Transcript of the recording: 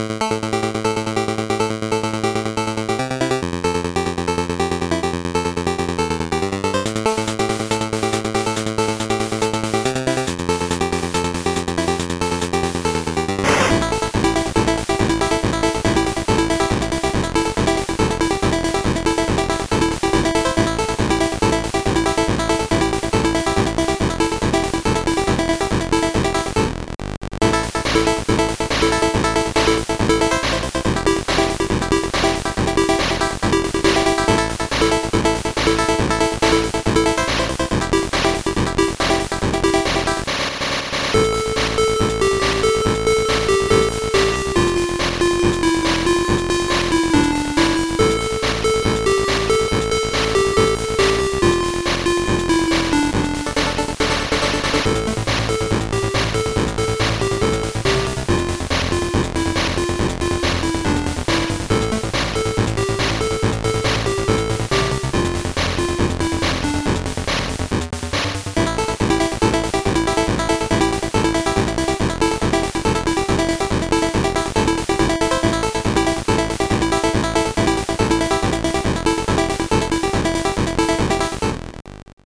Música